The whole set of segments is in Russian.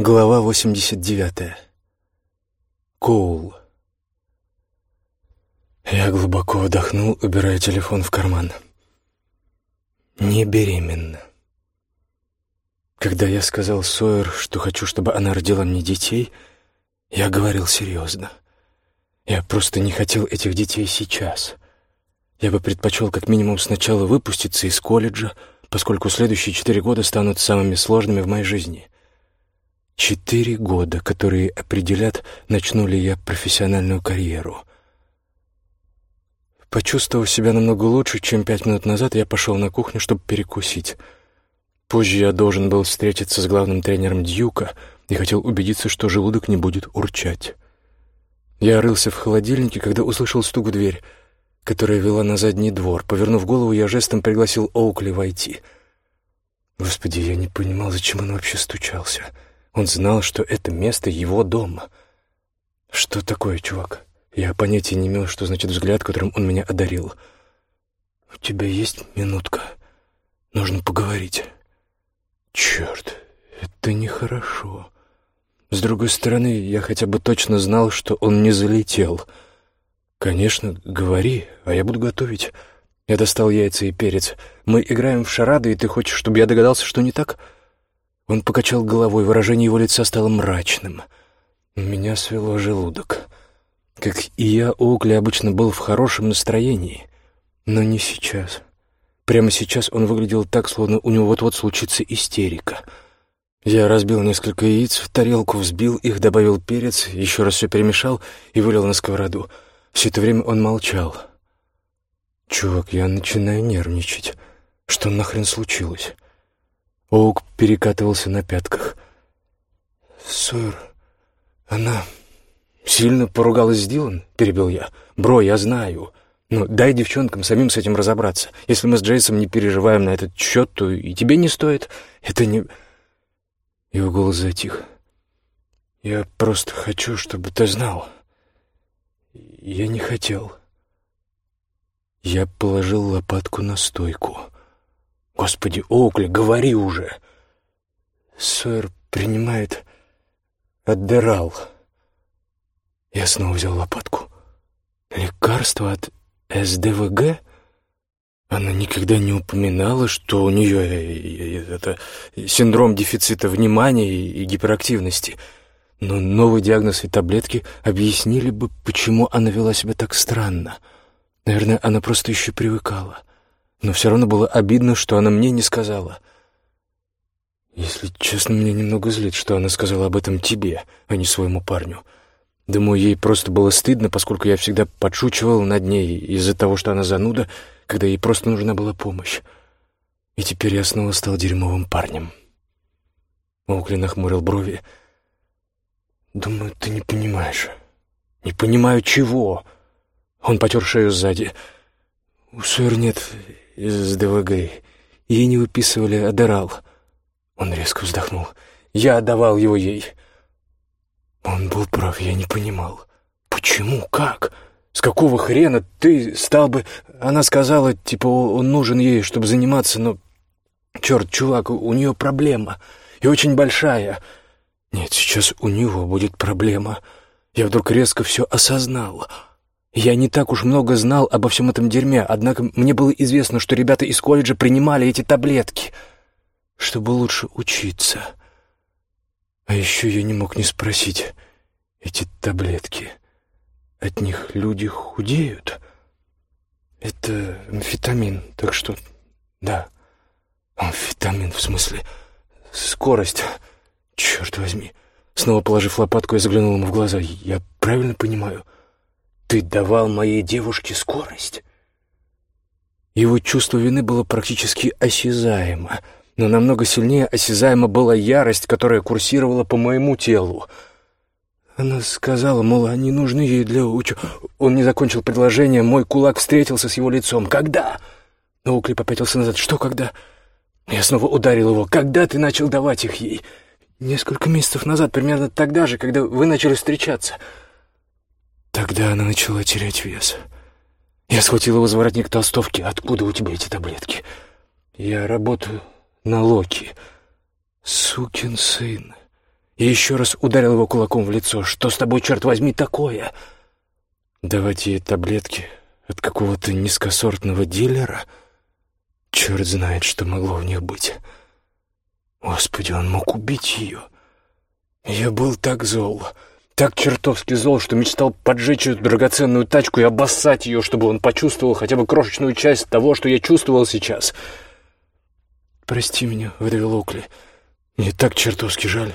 Глава 89. Коул. Я глубоко вдохнул, убирая телефон в карман. Не беременна. Когда я сказал Сойер, что хочу, чтобы она родила мне детей, я говорил серьезно. Я просто не хотел этих детей сейчас. Я бы предпочел как минимум сначала выпуститься из колледжа, поскольку следующие четыре года станут самыми сложными в моей жизни — Четыре года, которые определят, начну ли я профессиональную карьеру. Почувствовав себя намного лучше, чем пять минут назад, я пошел на кухню, чтобы перекусить. Позже я должен был встретиться с главным тренером Дьюка и хотел убедиться, что желудок не будет урчать. Я рылся в холодильнике, когда услышал стук в дверь, которая вела на задний двор. Повернув голову, я жестом пригласил Оукли войти. Господи, я не понимал, зачем он вообще стучался. — он знал, что это место его дома. Что такое, чувак? Я понятия не имел, что значит взгляд, которым он меня одарил. У тебя есть минутка? Нужно поговорить. Черт, это нехорошо. С другой стороны, я хотя бы точно знал, что он не залетел. Конечно, говори, а я буду готовить. Я достал яйца и перец. Мы играем в шарады, и ты хочешь, чтобы я догадался, что не так?» Он покачал головой, выражение его лица стало мрачным. Меня свело желудок. Как и я, Оукли обычно был в хорошем настроении, но не сейчас. Прямо сейчас он выглядел так, словно у него вот-вот случится истерика. Я разбил несколько яиц в тарелку, взбил их, добавил перец, еще раз все перемешал и вылил на сковороду. Все это время он молчал. «Чувак, я начинаю нервничать. Что нахрен случилось?» Оук перекатывался на пятках. «Сойер, она сильно поругалась с Дилан?» — перебил я. «Бро, я знаю. Но дай девчонкам самим с этим разобраться. Если мы с Джейсом не переживаем на этот счет, то и тебе не стоит. Это не...» Его голос затих. «Я просто хочу, чтобы ты знал. Я не хотел». Я положил лопатку на стойку. «Господи, Оукли, говори уже!» Сойер принимает Аддерал. Я снова взял лопатку. Лекарство от СДВГ? Она никогда не упоминала, что у нее э, э, это синдром дефицита внимания и гиперактивности. Но новый диагноз и таблетки объяснили бы, почему она вела себя так странно. Наверное, она просто еще привыкала но все равно было обидно, что она мне не сказала. Если честно, меня немного злит, что она сказала об этом тебе, а не своему парню. Думаю, ей просто было стыдно, поскольку я всегда подшучивал над ней из-за того, что она зануда, когда ей просто нужна была помощь. И теперь я снова стал дерьмовым парнем. Оукли нахмурил брови. «Думаю, ты не понимаешь». «Не понимаю, чего?» Он потер шею сзади. «У Сойер нет из ДВГ. Ей не выписывали Адерал. Он резко вздохнул. Я отдавал его ей. Он был прав, я не понимал. Почему? Как? С какого хрена ты стал бы... Она сказала, типа, он нужен ей, чтобы заниматься, но... Черт, чувак, у нее проблема. И очень большая. Нет, сейчас у него будет проблема. Я вдруг резко все осознал. Я не так уж много знал обо всем этом дерьме, однако мне было известно, что ребята из колледжа принимали эти таблетки, чтобы лучше учиться. А еще я не мог не спросить, эти таблетки, от них люди худеют? Это амфетамин, так что, да, амфетамин, в смысле, скорость, черт возьми. Снова положив лопатку, я заглянул ему в глаза. Я правильно понимаю — «Ты давал моей девушке скорость?» Его чувство вины было практически осязаемо, но намного сильнее осязаема была ярость, которая курсировала по моему телу. Она сказала, мол, они нужны ей для учу... Он не закончил предложение, мой кулак встретился с его лицом. «Когда?» Оукли попятился назад. «Что когда?» Я снова ударил его. «Когда ты начал давать их ей?» «Несколько месяцев назад, примерно тогда же, когда вы начали встречаться». Тогда она начала терять вес. Я схватил его за воротник толстовки. «Откуда у тебя эти таблетки?» «Я работаю на Локи». «Сукин сын». и еще раз ударил его кулаком в лицо. «Что с тобой, черт возьми, такое?» «Давать ей таблетки от какого-то низкосортного дилера? Черт знает, что могло в них быть. Господи, он мог убить ее. Я был так зол, так чертовски зол, что мечтал поджечь эту драгоценную тачку и обоссать ее, чтобы он почувствовал хотя бы крошечную часть того, что я чувствовал сейчас. «Прости меня», — выдавил Окли. «Мне так чертовски жаль.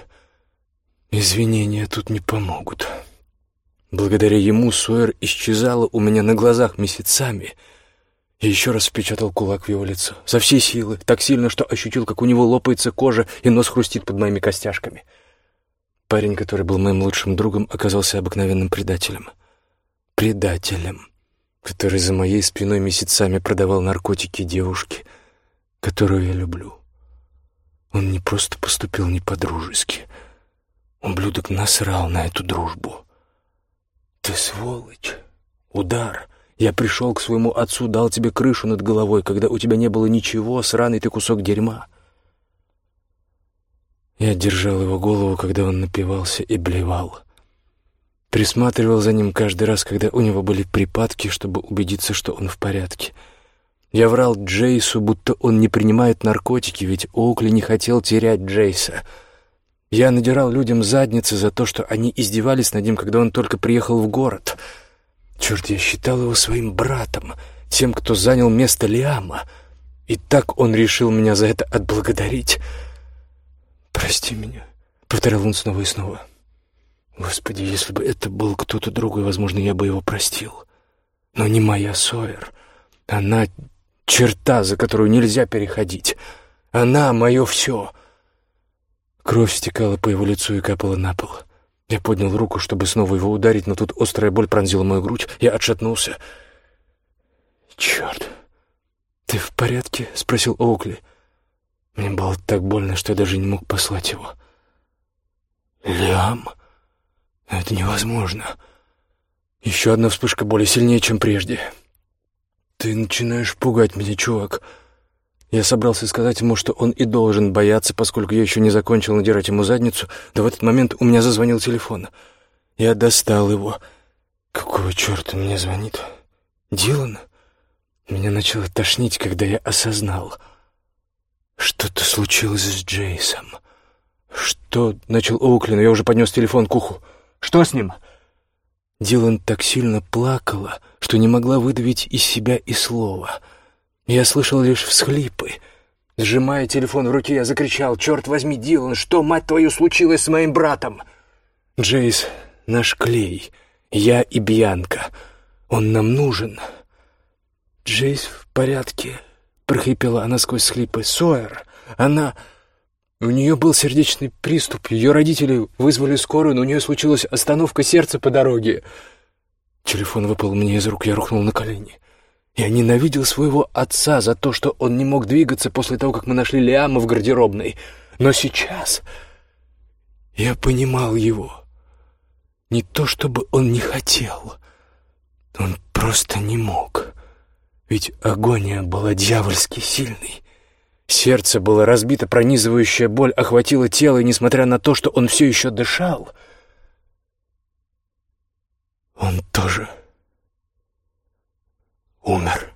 Извинения тут не помогут». Благодаря ему Сойер исчезала у меня на глазах месяцами — и еще раз впечатал кулак в его лицо. Со всей силы, так сильно, что ощутил, как у него лопается кожа и нос хрустит под моими костяшками. Парень, который был моим лучшим другом, оказался обыкновенным предателем. Предателем, который за моей спиной месяцами продавал наркотики девушке, которую я люблю. Он не просто поступил не по-дружески. Ублюдок насрал на эту дружбу. «Ты сволочь! Удар!» Я пришел к своему отцу, дал тебе крышу над головой, когда у тебя не было ничего, сраный ты кусок дерьма. Я держал его голову, когда он напивался и блевал. Присматривал за ним каждый раз, когда у него были припадки, чтобы убедиться, что он в порядке. Я врал Джейсу, будто он не принимает наркотики, ведь Оукли не хотел терять Джейса. Я надирал людям задницы за то, что они издевались над ним, когда он только приехал в город — Черт, я считал его своим братом, тем, кто занял место Лиама. И так он решил меня за это отблагодарить. «Прости меня», — повторял он снова и снова. «Господи, если бы это был кто-то другой, возможно, я бы его простил. Но не моя Сойер. Она — черта, за которую нельзя переходить. Она — мое все». Кровь стекала по его лицу и капала на пол. «Я поднял руку, чтобы снова его ударить, но тут острая боль пронзила мою грудь. Я отшатнулся. «Черт! Ты в порядке?» — спросил Оукли. Мне было так больно, что я даже не мог послать его. «Лиам? Это невозможно. Еще одна вспышка боли сильнее, чем прежде. Ты начинаешь пугать меня, чувак». Я собрался сказать ему, что он и должен бояться, поскольку я еще не закончил надирать ему задницу, да в этот момент у меня зазвонил телефон. Я достал его. Какого черта мне звонит? Дилан? Меня начало тошнить, когда я осознал. Что-то случилось с Джейсом. Что? Начал Оуклин, я уже поднес телефон к уху. Что с ним? Дилан так сильно плакала, что не могла выдавить из себя и слова — я слышал лишь всхлипы. Сжимая телефон в руке, я закричал, «Черт возьми, Дилан, что, мать твою, случилось с моим братом?» «Джейс, наш клей, я и Бьянка. Он нам нужен». «Джейс в порядке», — прохрипела она сквозь схлипы. «Сойер, она...» У нее был сердечный приступ. Ее родители вызвали скорую, но у нее случилась остановка сердца по дороге. Телефон выпал мне из рук, я рухнул на колени. Я ненавидел своего отца за то, что он не мог двигаться после того, как мы нашли Лиама в гардеробной. Но сейчас я понимал его. Не то, чтобы он не хотел. Он просто не мог. Ведь агония была дьявольски сильной. Сердце было разбито, пронизывающая боль охватила тело, и несмотря на то, что он все еще дышал, он тоже умер.